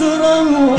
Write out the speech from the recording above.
sıramı